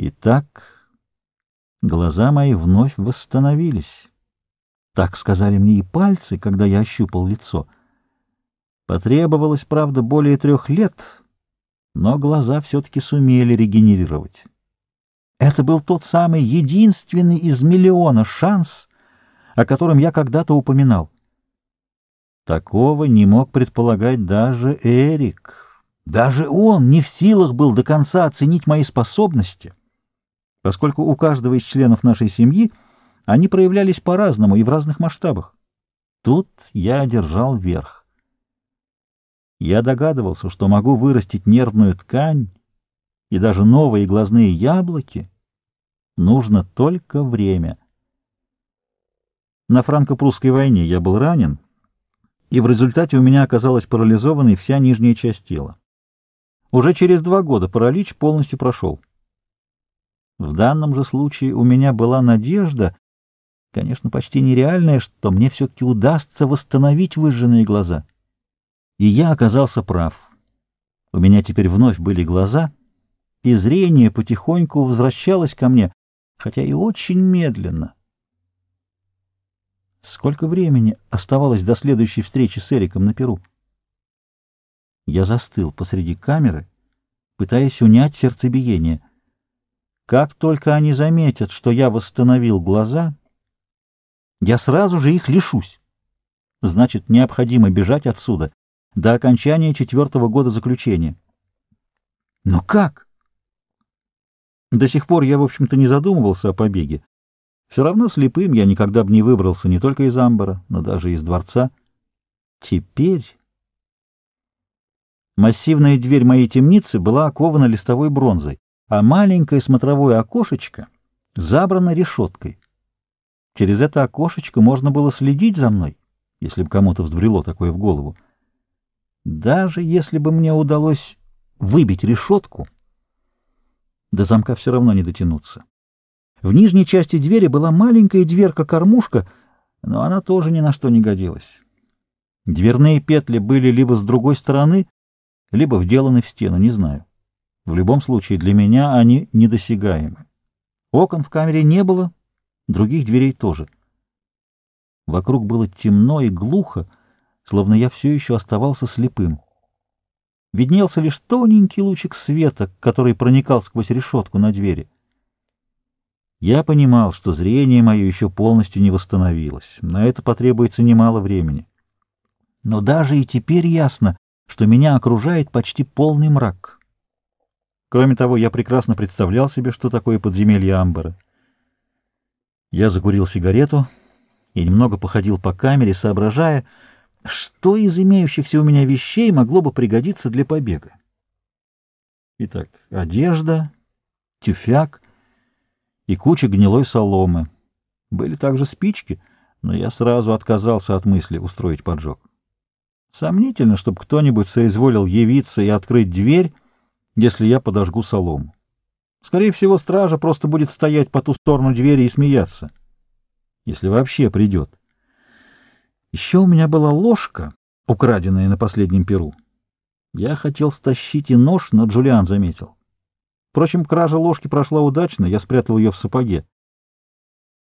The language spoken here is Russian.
Итак, глаза мои вновь восстановились. Так сказали мне и пальцы, когда я ощупал лицо. Потребовалось, правда, более трех лет, но глаза все-таки сумели регенерировать. Это был тот самый единственный из миллиона шанс, о котором я когда-то упоминал. Такого не мог предполагать даже Эрик. Даже он не в силах был до конца оценить мои способности поскольку у каждого из членов нашей семьи они проявлялись по-разному и в разных масштабах. Тут я держал верх. Я догадывался, что могу вырастить нервную ткань и даже новые глазные яблоки. Нужно только время. На франко-прусской войне я был ранен, и в результате у меня оказалась парализованной вся нижняя часть тела. Уже через два года паралич полностью прошел. В данном же случае у меня была надежда, конечно, почти нереальная, что мне все-таки удастся восстановить выжженные глаза. И я оказался прав. У меня теперь вновь были глаза, и зрение потихоньку возвращалось ко мне, хотя и очень медленно. Сколько времени оставалось до следующей встречи с Эриком на Перу? Я застыл посреди камеры, пытаясь унять сердцебиение — как только они заметят, что я восстановил глаза, я сразу же их лишусь. Значит, необходимо бежать отсюда до окончания четвертого года заключения. Но как? До сих пор я, в общем-то, не задумывался о побеге. Все равно слепым я никогда бы не выбрался не только из амбара, но даже из дворца. Теперь... Массивная дверь моей темницы была окована листовой бронзой а маленькое смотровое окошечко забрано решеткой. Через это окошечко можно было следить за мной, если бы кому-то взбрело такое в голову. Даже если бы мне удалось выбить решетку, до замка все равно не дотянуться. В нижней части двери была маленькая дверка-кормушка, но она тоже ни на что не годилась. Дверные петли были либо с другой стороны, либо вделаны в стену, не знаю. В любом случае, для меня они недосягаемы. Окон в камере не было, других дверей тоже. Вокруг было темно и глухо, словно я все еще оставался слепым. Виднелся лишь тоненький лучик света, который проникал сквозь решетку на двери. Я понимал, что зрение мое еще полностью не восстановилось. На это потребуется немало времени. Но даже и теперь ясно, что меня окружает почти полный мрак. Кроме того, я прекрасно представлял себе, что такое подземелье Амбара. Я закурил сигарету и немного походил по камере, соображая, что из имеющихся у меня вещей могло бы пригодиться для побега. Итак, одежда, тюфяк и куча гнилой соломы. Были также спички, но я сразу отказался от мысли устроить поджог. Сомнительно, чтобы кто-нибудь соизволил явиться и открыть дверь, если я подожгу солому. Скорее всего, стража просто будет стоять по ту сторону двери и смеяться, если вообще придет. Еще у меня была ложка, украденная на последнем перу. Я хотел стащить и нож, но Джулиан заметил. Впрочем, кража ложки прошла удачно, я спрятал ее в сапоге.